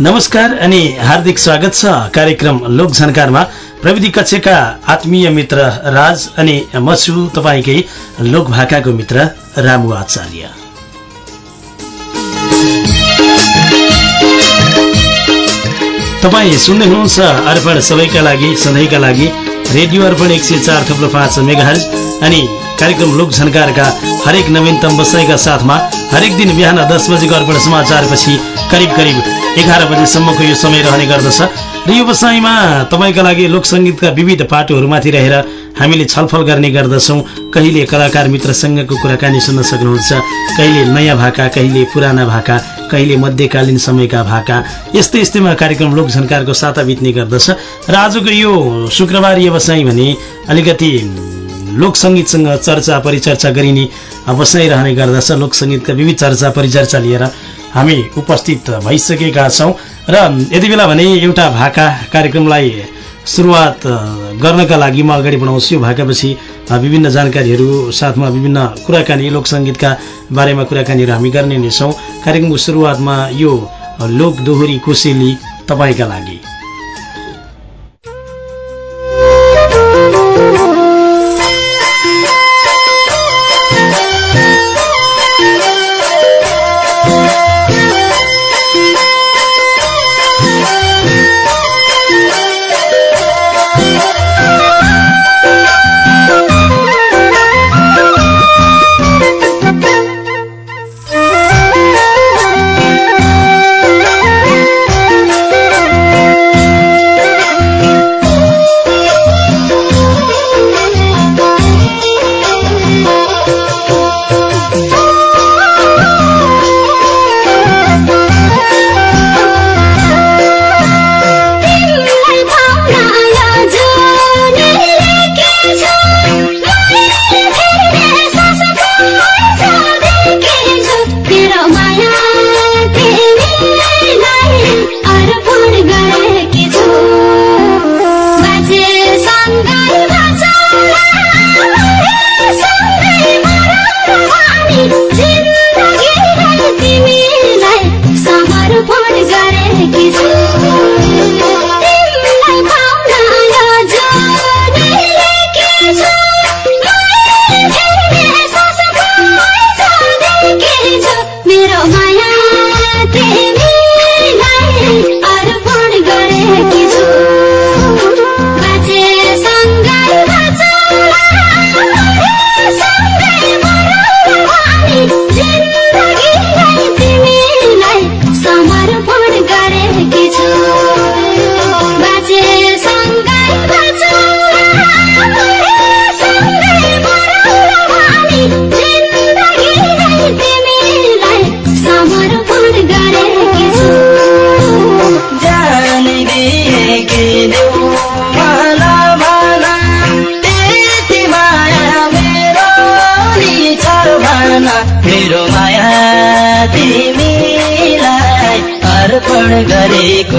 नमस्कार अनि हार्दिक स्वागत छ कार्यक्रम लोक झन्कारमा। प्रविधि कक्षका आत्मीय मित्र राज अनि म छु तपाईँकै लोक भाकाको मित्र रामु आचार्य। तपाईँ सुन्दै हुनुहुन्छ अर्पण सबैका लागि सधैँका लागि रेडियो अर्पण एक सय चार थप्लो पाँच मेगाहज अनि कार्यक्रम लोक झन्कारका हरेक नवीनतम वसाईका साथमा हरेक दिन बिहान दस बजेको अर्पण समाचारपछि करिब करिब एघार बजेसम्मको यो समय रहने गर्दछ। र यो बसाइमा तपाईँका लागि लोकसङ्गीतका विविध पाटोहरूमाथि रहेर हामीले छलफल गर्ने गर्दछौँ। कहिले कलाकार मित्रसँगको कुराकानी सुन्न सक्नुहुन्छ कहिले नयाँ भाका कहिले पुराना भाका कहिले मध्यकालीन समयका भाका। यस्तै यस्तैमा कार्यक्रम लोकझन्कारको साता बित्ने गर्दछ। र आजको यो शुक्रबार व्यवसाय भने अलिकति लोकसङ्गीतसँग चर्चा परिचर्चा गरिने बसाइरहने गर्दछ लोकसङ्गीतका विविध चर्चा परिचर्चा लिएर हामी उपस्थित भइसकेका छौँ। र यति बेला भने एउटा भाका कार्यक्रमलाई सुरुवात गर्नका लागि म अगाडि बढाउँछु। यो भाकापछि विभिन्न जानकारीहरू साथमा विभिन्न कुराकानी लोकसङ्गीतका बारेमा कुराकानीहरू हामी गर्ने नै छौँ। कार्यक्रमको सुरुवातमा यो लोक दोहोरी कोसेली तपाईँका लागि।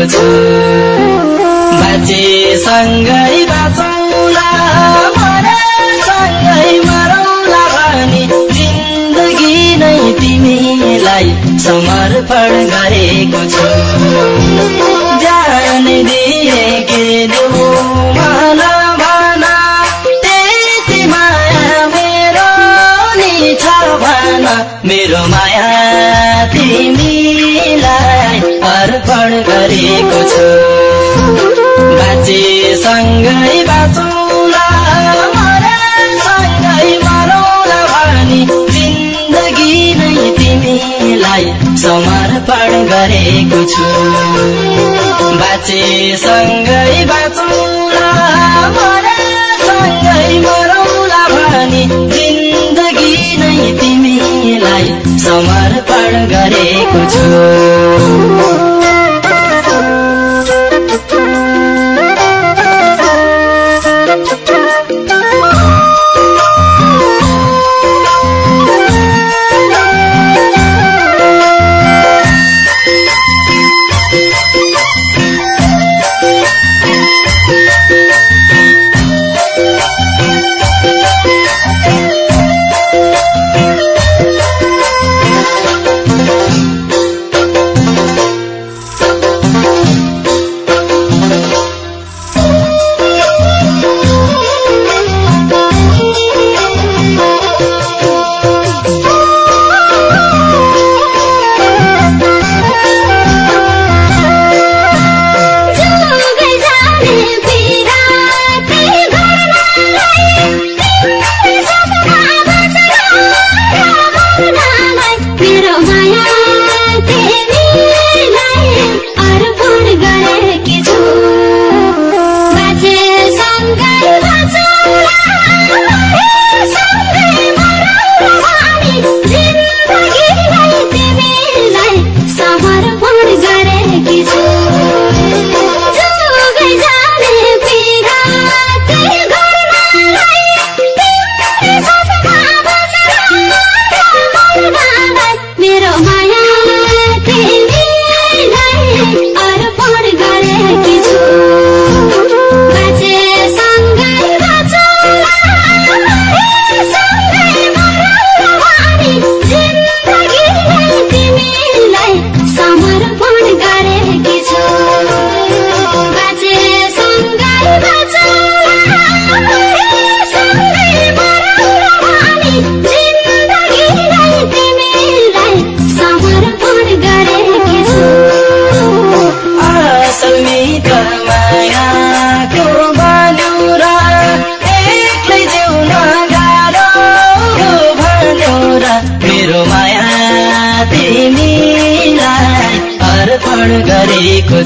गरेको छु बाजेसँगै बाँचौला सँगै मरौला भनी जिन्दगी नै तिमीलाई समर्पण गरेको छु। जान दिए के देऊ भना त्यति माया मेरो नि छ भन। मेरो माया तिमीलाई गरेको छु। बाजेसँगै बाँचौला। सँगै मरौला भनी जिन्दगी नै तिमीलाई समर्पण गरेको छु। बाजेसँगै बाँचौला। सँगै मरौला भनी जिन्दगी नै तिमीलाई समर्पण गरेको छु।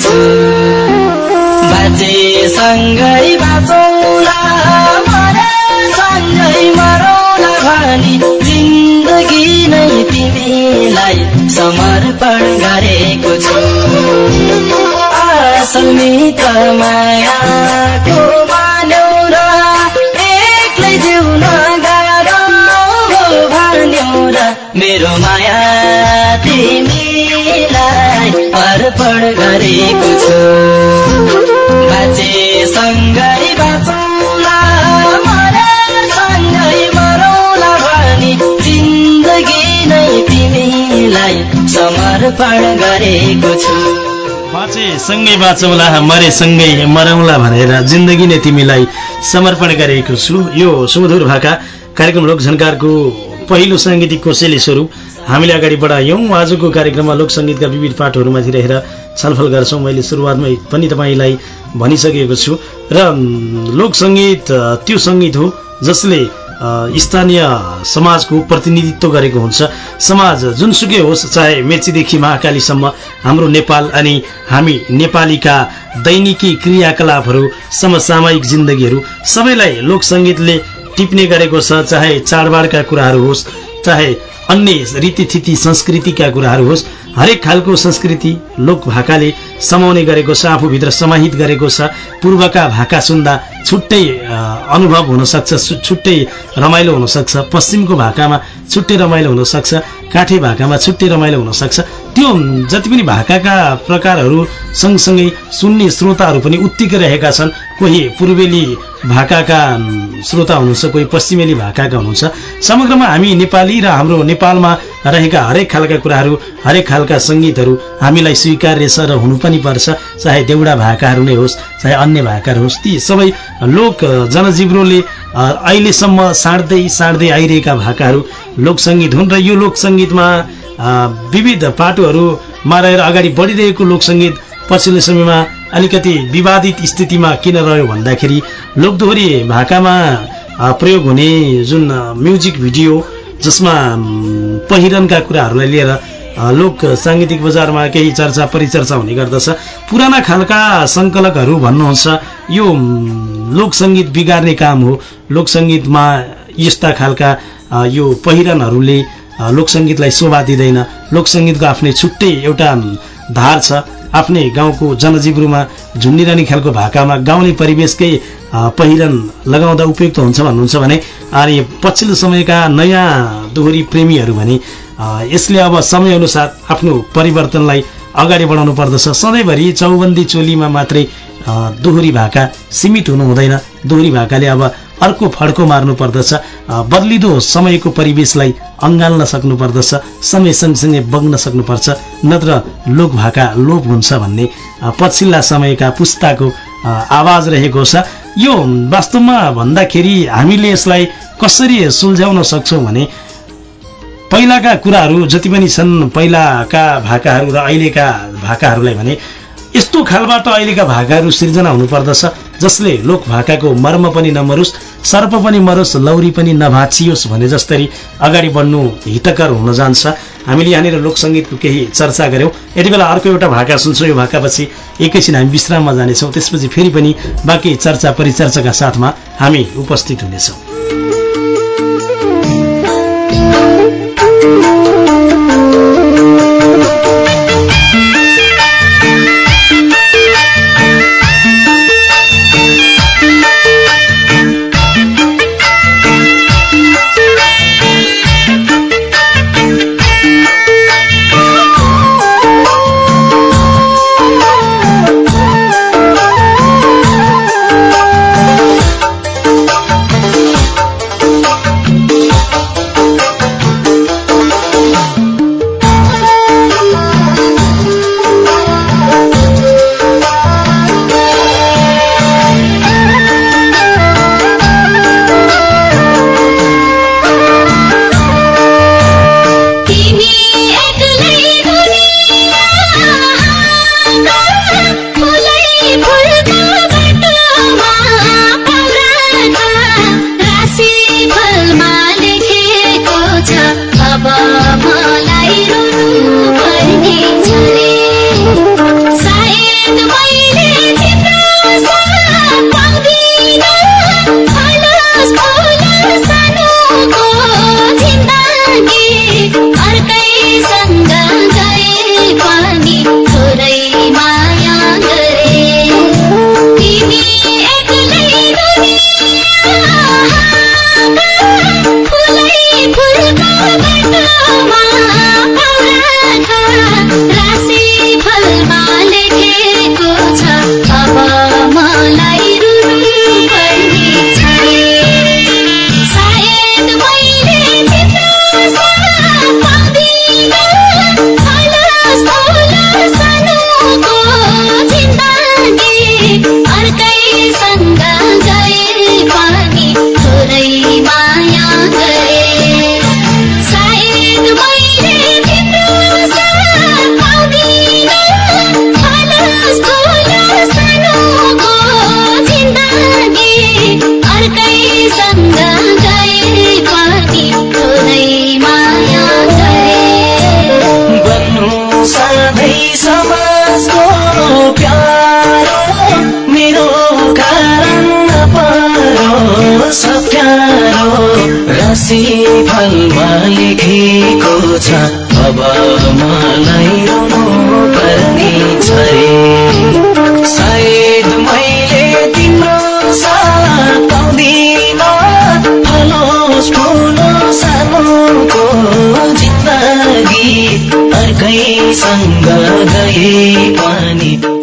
छु बाजेसँगै बाँचौला सँगै मरौला भनी। जिन्दगी नै तिमीलाई समर्पण गरेको छु। असल मित्र मायाको मान्यौ र एक्लै जिउन गाह्रो भन्यौ र मेरो माया तिमीलाई अर्पण गरेको समर्पण गरेको छु। बाँचे सँगै बाँचौला मरे सँगै मरौला भनेर जिन्दगी नै तिमीलाई समर्पण गरेको छु। यो सुमधुर भाका कार्यक्रम लोकझन्कारको पहिलो साङ्गीतिक कोसेली स्वरूप। हामीले अगाडि बढायौँ। आजको कार्यक्रममा लोकसङ्गीतका विविध पाठहरूमाथि रहेर छलफल गर्छौँ। मैले सुरुवातमै पनि तपाईँलाई भनिसकेको छु। र लोकसङ्गीत त्यो सङ्गीत हो जसले स्थानीय समाजको प्रतिनिधित्व गरेको हुन्छ। समाज जुनसुकै होस् चाहे मेचीदेखि महाकालीसम्म हाम्रो नेपाल अनि हामी नेपालीका दैनिकी क्रियाकलापहरू समसामयिक जिन्दगीहरू सबैलाई लोकसङ्गीतले टिप्ने गरेको छ चाहे चाडबाडका कुराहरू होस् चाहे अन्य रीतिथिति संस्कृतिका कुराहरू होस् हरेक खालको संस्कृति लोक भाकाले समाउने गरेको छ आफूभित्र समाहित गरेको छ पूर्वका भाका सुन्दा छुट्टै अनुभव हुनसक्छ छुट्टै रमाइलो हुनसक्छ पश्चिमको भाकामा छुट्टै रमाइलो हुनसक्छ काठे भाकामा छुट्टै रमाइलो हुनसक्छ त्यो जति पनि भाकाका प्रकारहरू सँगसँगै सुन्ने श्रोताहरू पनि उत्तिकै रहेका छन् कोही पूर्वेली भाकाका श्रोता हुनुहुन्छ कोही पश्चिमेली भाकाका हुनुहुन्छ। समग्रमा हामी नेपाली र हाम्रो नेपालमा रहेका हरेक खालका कुराहरू हरेक खालका सङ्गीतहरू हामीलाई स्वीकार्य छ र हुनु पनि पर्छ। चाहे देउडा भाकाहरू नै होस् चाहे अन्य भाकाहरू होस् ती सबै लोक जनजीव्रोले अहिलेसम्म साँड्दै साँड्दै आइरहेका भाकाहरू लोकसङ्गीत हुन् र यो लोकसङ्गीतमा विविध पाटोहरूमा रहेर अगाडि बढिरहेको लोकसङ्गीत पछिल्लो समयमा अलिकति विवादित स्थितिमा किन रह्यो भन्दाखेरि लोकदोहोरी भाकामा प्रयोग हुने जुन म्युजिक भिडियो जसमा पहिरनका कुराहरूलाई लिएर लोक साङ्गीतिक बजारमा केही चर्चा परिचर्चा हुने गर्दछ। पुराना खालका सङ्कलकहरू भन्नुहुन्छ यो लोकसङ्गीत बिगार्ने काम हो। लोकसङ्गीतमा यस्ता खालका यो पहिरनहरूले लोकसङ्गीतलाई शोभा दिँदैन। लोकसङ्गीतको आफ्नै छुट्टै एउटा धार छ। आफ्नै गाउँको जनजीवनमा झुन्डिरहने खालको भाकामा गाउँले परिवेशकै पहिरन लगाउँदा उपयुक्त हुन्छ भन्नुहुन्छ भने अनि पछिल्लो समयका नयाँ दोहोरी प्रेमीहरू भने यसले अब समयअनुसार आफ्नो परिवर्तनलाई अगाडि बढाउनु पर्दछ। सधैँभरि चौबन्दी चोलीमा मात्रै दोहोरी भाका सीमित हुनु हुँदैन दोहोरी भाकाले अब अर्को फड्को मार्नु पर्दछ। बदलिदो समयको परिवेशलाई अँगाल्न सक्नुपर्दछ समय सँगसँगै बग्न सक्नुपर्छ नत्र लोक भाका लोप हुन्छ भन्ने पछिल्ला समयका पुस्ताको आवाज रहेको छ। यो वास्तवमा भन्दाखेरि हामीले यसलाई कसरी सुल्झाउन सक्छौँ भने पहिलाका कुराहरू जति पनि छन् पहिलाका भाकाहरू र अहिलेका भाकाहरूलाई भने यस्तो खालबाट अहिलेका भाकाहरू सिर्जना हुनुपर्दछ जसले लोक भाकाको मर्म पनि नमरोस् सर्प पनि मरोस् लौरी पनि नभाँचियोस् भने जस्तरी अगाडि बढ्नु हितकर हुन जान्छ। हामीले यहाँनिर लोकसङ्गीतको केही चर्चा गऱ्यौँ यति बेला अर्को एउटा भाका सुन्छौँ। यो भाकापछि एकैछिन हामी विश्राममा जानेछौँ। त्यसपछि फेरि पनि बाँकी चर्चा परिचर्चाका साथमा हामी उपस्थित हुनेछौँ। राशि फलमा लेखेको छ। अब मलाई रुनु पर्ने छ सायद मैले तिम्रो साथ पाउँदिन फलोस् ठुलो सानोको जिन्दगी। अर्कैसँग गए पनि।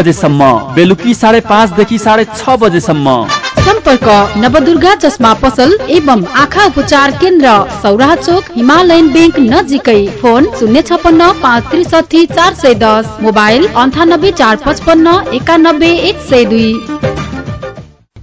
बजेसम्म। बेलुकी साढे पाँचदेखि साढे छ बजेसम्म। सम्पर्क नवदुर्गा चस्मा पसल एवं आँखा उपचार केन्द्र सौराहा चोक हिमालयन ब्याङ्क नजिकै। फोन शून्य छपन्न पाँच त्रिसठी चार सय दस। मोबाइल अन्ठानब्बे चार पचपन्न एकानब्बे एक सय दुई।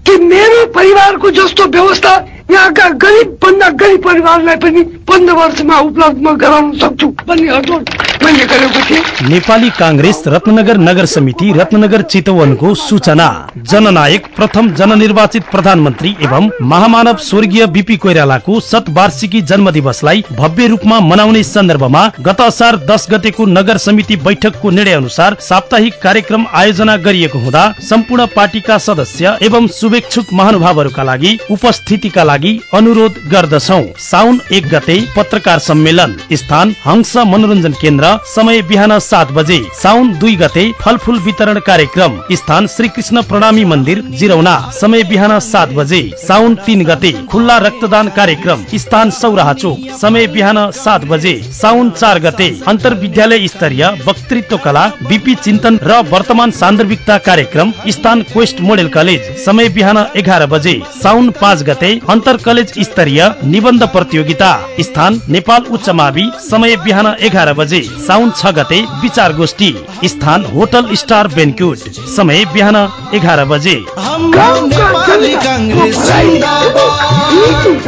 कि मेरो परिवारको जस्तो व्यवस्था यहाँका गरिब भन्दा गरिब परिवारलाई पनि पन्ध्र वर्षमा उपलब्ध गराउन सक्छु भन्ने अठोट नेपाली काङ्ग्रेस रत्नगर नगर समिति रत्नगर चितवनको सूचना। जननायक प्रथम जननिर्वाचित प्रधानमन्त्री एवं महामानव स्वर्गीय बिपी कोइरालाको शतवार्षिकी जन्म दिवसलाई भव्य रूपमा मनाउने सन्दर्भमा गत असार दस गतेको नगर समिति बैठकको निर्णय अनुसार साप्ताहिक कार्यक्रम आयोजना गरिएको हुँदा सम्पूर्ण पार्टीका सदस्य एवं शुभेच्छुक महानुभावहरूका लागि उपस्थितिका लागि अनुरोध गर्दछौ। साउन एक गते पत्रकार सम्मेलन। स्थान हंस मनोरञ्जन केन्द्र समय बिहान सात बजे साउन दुई गते फलफुल वितरण कार्यक्रम स्थान श्री कृष्ण प्रणामी मन्दिर जिरौना। समय बिहान सात बजे साउन तीन गते खुल्ला रक्तदान कार्यक्रम स्थान सौराहा चोक। समय बिहान सात बजे साउन चार गते अन्तर विद्यालय स्तरीय वक्तृत्व कला बिपी चिन्तन र वर्तमान सान्दर्भिकता कार्यक्रम स्थान क्वेस्ट मोडेल कलेज। समय बिहान एघार बजे साउन पाँच गते अन्तर कलेज स्तरीय निबन्ध प्रतियोगिता स्थान नेपाल उच्च मावि। समय बिहान एघार बजे साउन छ गते विचार गोष्ठी स्थान होटल स्टार बेन्क्युट समय बिहान एघार बजे।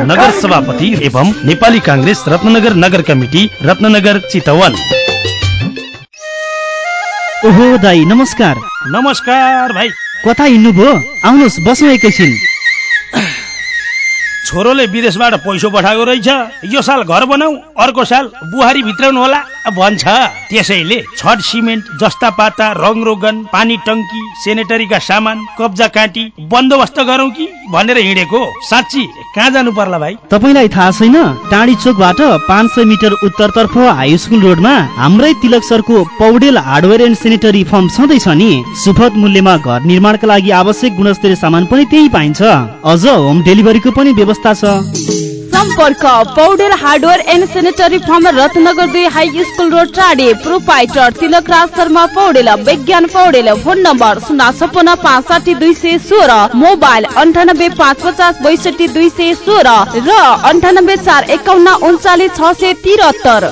नगर सभापति एवं नेपाली काङ्ग्रेस रत्नगर नगर कमिटी रत्नगर चितवन। ओहो दाई नमस्कार। नमस्कार भाइ। कता हिँड्नुभयो आउनुहोस् बसौँ एकैछिन छोरोले विदेशबाट पैसो पठाएको रहेछ यो साल घर बनाऊ अर्को साल बुहारी भित्राउनु होला। भन्छ। त्यसैले छड सिमेन्ट जस्ता पाता रङ रोगन पानी टङ्की सेनेटरीका सामान कब्जा काँटी बन्दोबस्त गरौँ कि भनेर हिँडेको? साँच्ची कहाँ जानु पर्ला भाइ? तपाईँलाई थाहा छैन टाढी चोकबाट पाँच सय मिटर उत्तरतर्फ हाई स्कुल रोडमा हाम्रै तिलक सरको Paudel hardware and sanitary firm छँदैछ नि। सुपथ मूल्यमा घर निर्माणका लागि आवश्यक गुणस्तरीय सामान पनि त्यही पाइन्छ। अझ होम डेलिभरीको पनि व्यवस्था छ। सम्पर्क Paudel hardware and sanitary firm Ratnanagar दुई हाई स्कुल रोड टाढे proprietor Tilak Raj Sharma Paudel Bigyan Paudel phone number शून्य छपन्न पाँच साठी दुई सय सोह्र मोबाइल अन्ठानब्बे पाँच पचास बैसठी दुई सय सोह्र र अन्ठानब्बे चार एकाउन्न उन्चालिस छ सय तिहत्तर।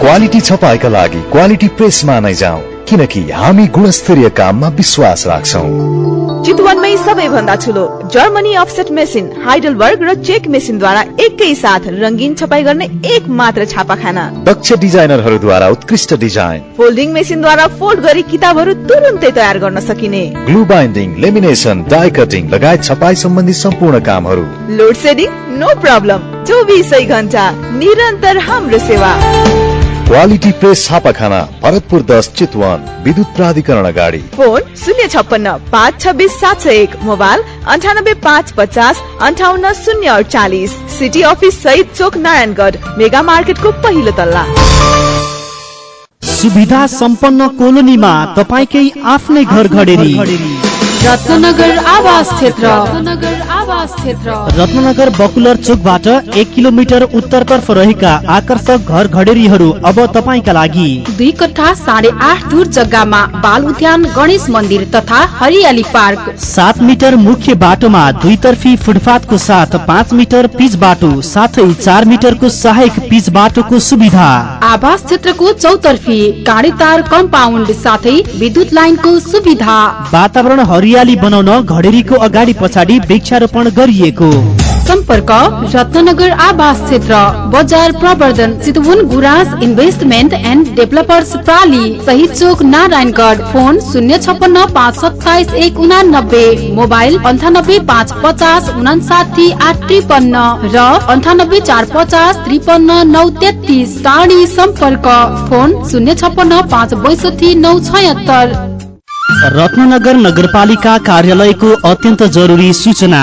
क्वालिटी छपाईका लागि क्वालिटी प्रेसमा नै जाउँ किनकि हामी गुणस्तरीय काममा विश्वास राख्छौँ। चितवनमै सबैभन्दा ठुलो जर्मनी अफसेट मेसिन हाइडलबर्ग र चेक मेसिनद्वारा एकै साथ रङ्गीन छपाई गर्ने एक मात्र छापाखाना। दक्ष डिजाइनरहरूद्वारा उत्कृष्ट डिजाइन। फोल्डिङ मेसिनद्वारा फोल्ड गरी किताबहरू तुरुन्तै तयार गर्न सकिने। Glue binding lamination die cutting लगायत छपाई सम्बन्धी सम्पूर्ण कामहरू। लोड सेडिङ नो प्रब्लम चौबिसै घन्टा निरन्तर हाम्रो सेवा। क्वालिटी प्रेस छापाखाना भरतपुर दस चितवन विद्युत प्राधिकरण अगाडि। फोन शून्य छप्पन्न पाँच छब्बिस सात सय एक मोबाइल अन्ठानब्बे पाँच पचास अन्ठाउन्न शून्य अडचालिस सिटी अफिस सहित चोक नारायणगढ मेगा मार्केटको पहिलो तल्ला। सुविधा सम्पन्न कोलोनीमा तपाईँकै आफ्नै घर घडेरी। रत्नगर आवास क्षेत्र। रत्नगर आवास क्षेत्र। रत्नगर बकुलर चोकबाट एक किलोमिटर उत्तरतर्फ रहेका आकर्षक घर घडेरीहरू अब तपाईँका लागि। दुई कट्ठा साढे आठ दूर जग्गामा बाल उद्यान गणेश मन्दिर तथा हरियाली पार्क। सात मिटर मुख्य बाटोमा दुईतर्फी फुटपाथको साथ पाँच मिटर पिच बाटो साथै चार मिटरको सहायक पिच बाटोको सुविधा। आवास क्षेत्रको चौतर्फी काँडे तार कम्पाउन्ड साथै विद्युत लाइनको सुविधा। वातावरण हरियाली बनाउन घडेरीको अगाडि पछाडि वृक्षारोपण गरिएको। सम्पर्क रत्नगर आवास क्षेत्र बजार प्रवर्धन Chitwan Gurans investment and developers प्राली सहित चोक नारायणगढ फोन शून्य छप्पन्न पाँच सत्ताइस एक उनानब्बे मोबाइल अन्ठानब्बे पाँच पचास उनासाठी आठ त्रिपन्न र अन्ठानब्बे चार पचास त्रिपन्न नौ तेत्तिस टाढी सम्पर्क फोन शून्य छप्पन्न पाँच बैसठी नौ छयत्तर। रत्नगर नगरपालिका कार्यालयको अत्यन्त जरुरी सूचना।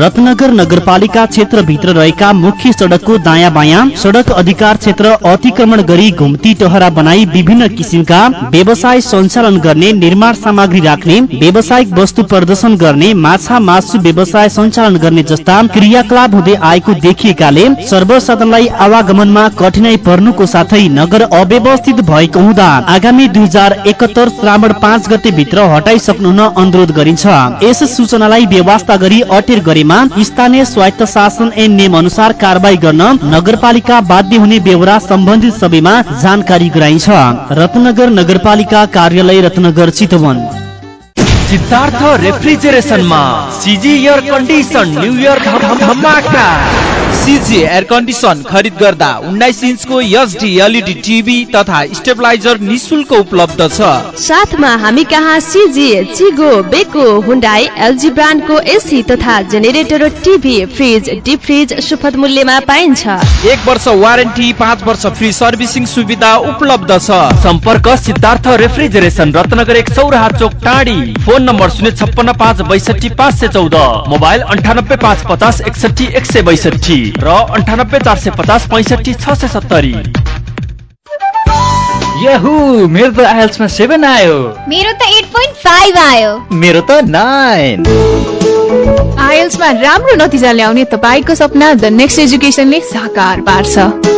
रत्नगर नगरपालिका क्षेत्र भित्र रहेका मुख्य सडकको दायाँ बायाँ सडक अधिकार क्षेत्र अतिक्रमण गरी घुम्ती टहरा बनाई विभिन्न किसिमका व्यवसाय सञ्चालन गर्ने निर्माण सामग्री राख्ने व्यावसायिक वस्तु प्रदर्शन गर्ने माछा मासु व्यवसाय सञ्चालन गर्ने जस्ता क्रियाकलाप हुँदै आएको देखिएकाले सर्वसाधारणलाई आवागमनमा कठिनाई पर्नुको साथै नगर अव्यवस्थित भएको हुँदा आगामी दुई हजार एकहत्तर श्रावण पाँच गते भित्र हटाइसक्नु हुन अनुरोध गरिन्छ। यस सूचनालाई व्यवस्था गरी अटेर गरेमा स्थानीय स्वायत्त शासन ऐन नियम अनुसार कारवाही गर्न नगरपालिका बाध्य हुने बेहोरा सम्बन्धित सबैमा जानकारी गराइन्छ। रत्नगर नगरपालिका कार्यालय Ratnanagar Chitwan. Siddhartha रेफ्रिजरेसनमा CG air condition new year धमाका। सिजी एयर कन्डिसन खरिद गर्दा उन्नाइस इन्चको एचडी एलइडी टिभी तथा स्टेबलाइजर निशुल्क उपलब्ध छ। साथमा हामी कहाँ CG Chigo Beko Hyundai LG ब्रान्डको एसी तथा generator TV fridge deep fridge सुपथ मूल्यमा पाइन्छ। एक वर्ष वारेन्टी पाँच वर्ष फ्री सर्भिसिङ सुविधा उपलब्ध छ। सम्पर्क सिद्धार्थ रेफ्रिजरेसन रत्नगर एक सौराहा चोक टाढी। फोन नम्बर शून्य छप्पन्न पाँच बैसठी पाँच सय चौध मोबाइल अन्ठानब्बे पाँच पचास एकसठी एक सय बैसठी र अन्ठानब्बे चार सय पचास पैँसठी छ सय सत्तरी। याहु मेरो त आइएल्समा सेभेन आयो। मेरो त एट पोइन्ट फाइभ आयो। मेरो त नाइन। आइएल्समा राम्रो नतिजा ल्याउने तपाईँको सपना द नेक्स्ट एजुकेसनले साकार पार्छ।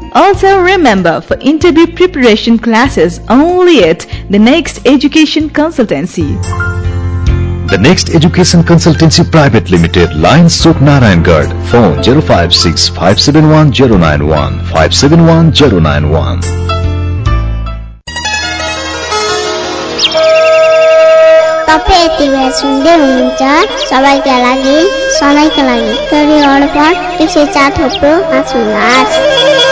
Also remember for interview preparation classes only at the Next Education Consultancy. The Next Education Consultancy Private Limited, Lions Soap Narayangarh, phone 056 571 091 571 091. तपाईँ यति बेला सुन्दै हुनुहुन्छ सबैका लागि सधैँका लागि रेडियो अर्पण एक सय चार थोप्रो पाँच उन्नाइस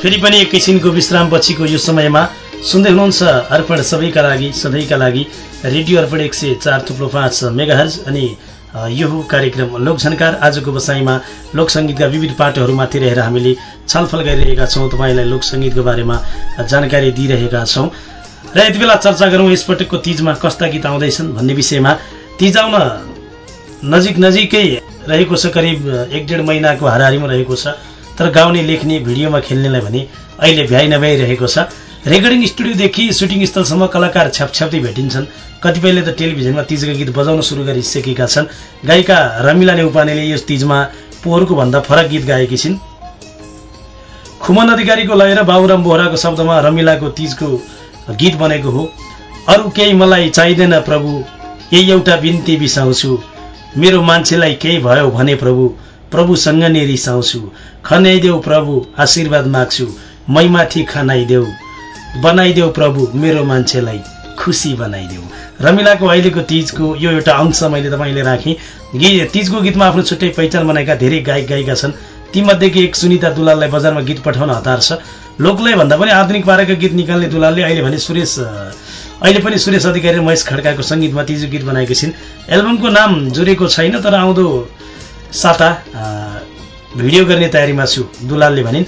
फेरि पनि एकैछिनको विश्राम पछिको यो समयमा सुन्दै हुनुहुन्छ अर्पण सबैका लागि सधैँका लागि रेडियो अर्पण एक सय चार थुप्रो पाँच मेगाहज अनि यो कार्यक्रम लोकझन्कार आजको बसाइमा लोकसङ्गीतका विविध पाटोहरूमाथि रहेर हामीले छलफल गरिरहेका छौँ। तपाईँलाई लोकसङ्गीतको बारेमा जानकारी दिइरहेका छौँ। र यति बेला चर्चा गरौँ यसपटकको तिजमा कस्ता गीत आउँदैछन् भन्ने विषयमा। तिज आउन नजिक नजिकै रहेको छ करिब एक डेढ महिनाको हाराहारीमा रहेको छ। तर गाउने लेख्ने भिडियोमा खेल्नेलाई भने अहिले भ्याइ नभ्याइरहेको छ। रेकर्डिङ स्टुडियोदेखि सुटिङ स्थलसम्म कलाकार छ्यापछ्याप्दै भेटिन्छन्। कतिपयले त टेलिभिजनमा तिजका गीत बजाउन सुरु गरिसकेका छन्। गायिका रमिला नेउपानेले यस तिजमा पोहोरको भन्दा फरक गीत गाएकी छिन्। खुमन अधिकारीको लय र बाबुराम बोहराको शब्दमा रमिलाको तिजको गीत बनेको हो। अरू केही मलाई चाहिँदैन प्रभु यही एउटा बिन्ती बिसाउँछु मेरो मान्छेलाई केही भयो भने प्रभु प्रभुसँग नै रिसाउँछु खनाइदेऊ प्रभु आशीर्वाद माग्छु। मैमाथि खनाइदेऊ बनाइदेऊ प्रभु मेरो मान्छेलाई खुसी बनाइदेऊ। रमिलाको अहिलेको तिजको यो एउटा अंश मैले तपाईँले राखेँ। गीत तिजको गीतमा आफ्नो छुट्टै पहिचान बनाएका धेरै गायक गायिका छन्। तीमध्येकी एक सुनिता दुलाललाई बजारमा गीत पठाउन हतार छ। लोकलय भन्दा पनि आधुनिक पारेका गीत निकाल्ने दुलालले अहिले भने सुरेश अहिले पनि सुरेश अधिकारी र महेश खड्काको सङ्गीतमा तिजो गीत बनाएकी छिन्। एल्बमको नाम जोडेको छैन तर आउँदो साता भिडियो गर्ने तयारीमा छु दुलालले भनिन्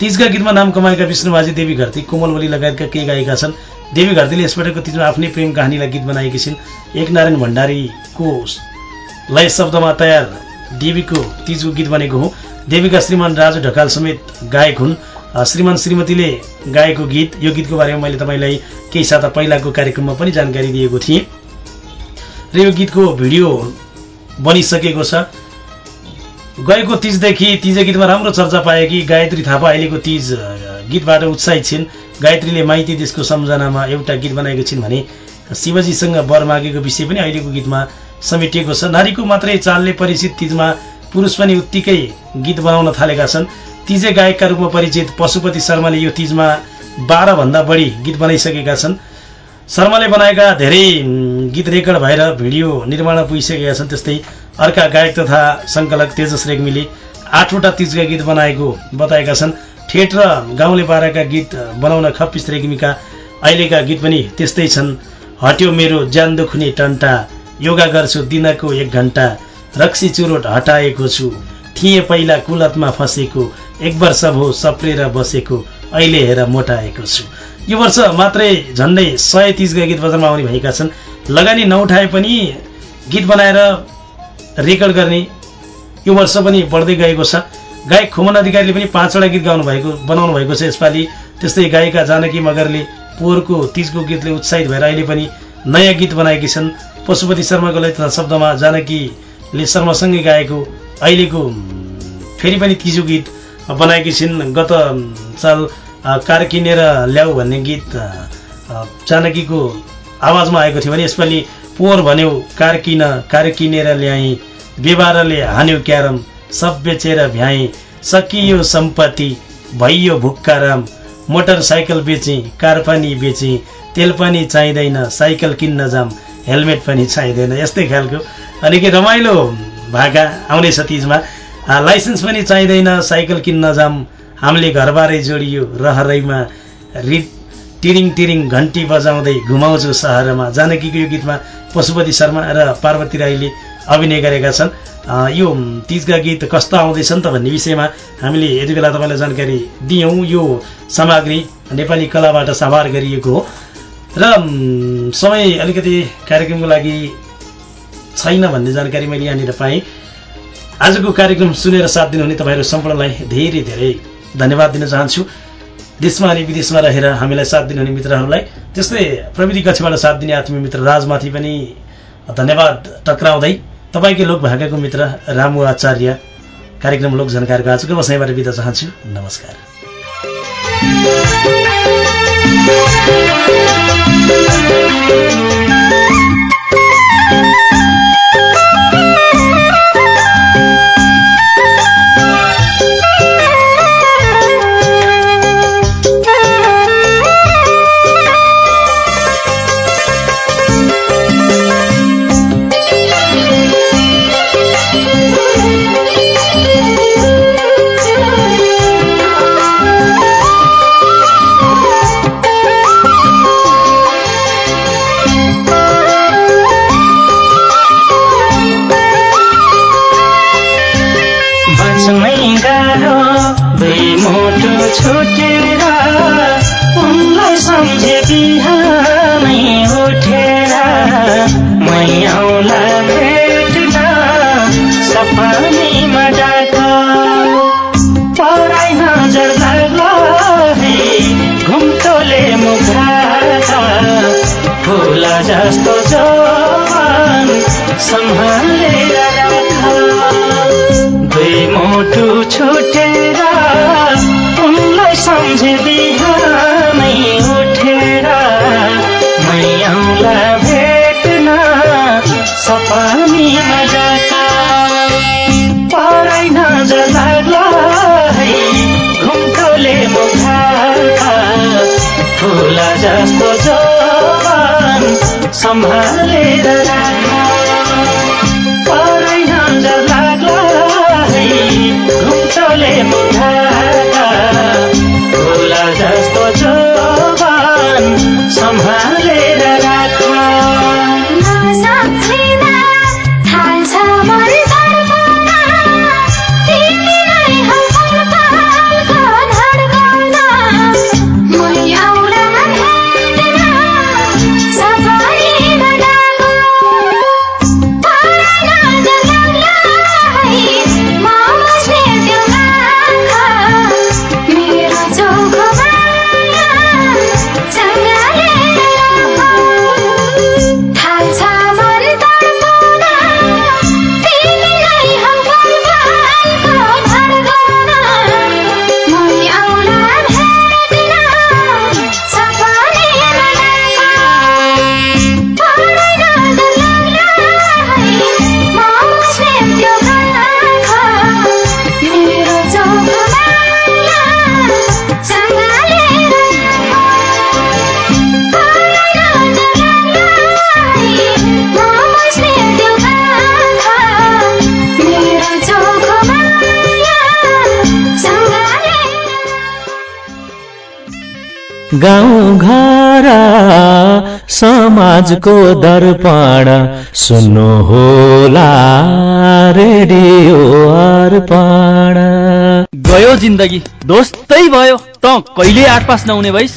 तिजका गीतमा नाम कमाएका विष्णुबाजी देवी घरती कोमलवली लगायतका केही गायिका छन्। देवी घरतीले यसपटकको तिजमा आफ्नै प्रेम कहानीलाई गीत बनाएकी छिन्। एक नारायण भण्डारीको लय शब्दमा तयार देवीको तिजको गीत बनेको हो। देवीका श्रीमान राजु ढकाल समेत गायक हुन्। श्रीमान श्रीमतीले गाएको गीत यो गीतको बारेमा मैले तपाईँलाई केही साता पहिलाको कार्यक्रममा पनि जानकारी दिएको थिएँ। र यो गीतको भिडियो बनिसकेको छ। गएको तिजदेखि तिज गीतमा राम्रो चर्चा पाए कि गायत्री थापा अहिलेको तिज गीतबाट उत्साहित छिन्। गायत्रीले माइती देशको सम्झनामा एउटा गीत बनाएको छिन् भने शिवजीसँग वर मागेको विषय पनि अहिलेको गीतमा समेटिएको छ। नारीको मात्रै चालले परिचित तिजमा पुरुष पनि उत्तिकै गीत बनाउन थालेका छन्। तिजे गायकका रूपमा परिचित पशुपति शर्माले यो तिजमा बाह्रभन्दा बढी गीत बनाइसकेका छन्। शर्माले बनाएका धेरै गीत रेकर्ड भएर भिडियो निर्माण पुगिसकेका छन् त्यस्तै अर्का गायक तथा सङ्कलक तेजस रेग्मीले आठवटा तिजका गीत बनाएको बताएका छन्। ठेट र गाउँले पाराका गीत बनाउन खप्पिस रेग्मीका अहिलेका गीत पनि त्यस्तै छन्। हट्यो मेरो ज्यान दुख्ने टन्टा योगा गर्छु दिनको एक घन्टा रक्सी चुरोट हटाएको छु। थिएँ पहिला कुलतमा फँसेको एक वर्ष भयो सप्रेर बसेको अहिले हेर मोटाएको छु। यो वर्ष मात्रै झन्डै सय तिजका गीत बजारमा आउने भएका छन्। लगानी नउठाए पनि गीत बनाएर रेकर्ड गर्ने यो वर्ष पनि बढ्दै गएको छ। गायक खुमन अधिकारीले पनि पाँचवटा गीत गाउनु भएको बनाउनु भएको छ यसपालि। त्यस्तै गायिका जानकी मगरले पोहोरको तिजको गीतले उत्साहित भएर अहिले पनि नयाँ गीत बनाएकी छन्। पशुपति शर्माको लय तथा शब्दमा जानकीले शर्मासँगै गाएको अहिलेको फेरि पनि तिजो गीत बनाएकी छिन्। गत साल कार किनेर ल्याऊ भन्ने गीत जानकीको आवाजमा आएको थियो भने यसपालि पोहोर भन्यो कार किन कार किनेर ल्याएँ बेबारले हान्यो क्यारम सब बेचेर भ्याएँ सकियो सम्पत्ति भइयो भुक्काराम मोटरसाइकल बेचेँ कार पनि बेचेँ तेल पनि चाहिँदैन साइकल किन्न जाम हेलमेट पनि चाहिँदैन। यस्तै खालको। अनि के रमाइलो भाका आउनेछ तिजमा लाइसेन्स पनि चाहिँदैन साइकल किन्न जाम हामीले घरबारै जोडियो रहरैमा रि टिरिङ टिरिङ घन्टी बजाउँदै घुमाउँछु सहरमा। जानकीको यो गीतमा पशुपति शर्मा र पार्वती राईले अभिनय गरेका छन्। यो तिजका गीत कस्तो आउँदैछन् त भन्ने विषयमा हामीले यति बेला तपाईँलाई जानकारी दियौँ। यो सामग्री नेपाली कलाबाट साभार गरिएको हो। र समय अलिकति कार्यक्रमको लागि छैन भन्ने जानकारी मैले यहाँनिर पाएँ। आजको कार्यक्रम सुनेर साथ दिनुहुने तपाईँहरू सम्पूर्णलाई धेरै धेरै धन्यवाद दिन चाहन्छु। देशमा अनि विदेशमा रहेर हामीलाई साथ दिनुहुने मित्रहरूलाई त्यस्तै प्रविधि कक्षबाट साथ दिने आत्मीय मित्र राजमाथि पनि धन्यवाद टक्राउँदै तपाईँकै लोक भाकाको मित्र रामु आचार्य कार्यक्रम लोक जानकारको आजको बसाइबाट बिदा चाहन्छु। नमस्कार। छोटे सम्हालेर गाउँ घर समाजको दर्पण सुन्नु होला रेडियो अर्पण। गयो जिन्दगी दोस्तै भयो त कहिले आठ पास नहुने भइस?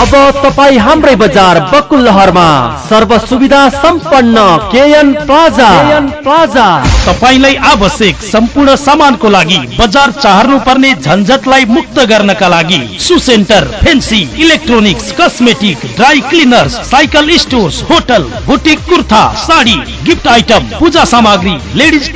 अब तपाईँ हाम्रै बजार बकुल लहरमा सर्व सुविधा सम्पन्न केएन प्लाजा। KN plaza. तपाईँलाई आवश्यक सम्पूर्ण सामानको लागि बजार चाहनु पर्ने झन्झटलाई मुक्त गर्नका लागि सु centre fancy electronics cosmetic dry cleaners cycle stores hotel boutique kurta sari gift item पूजा सामग्री लेडिज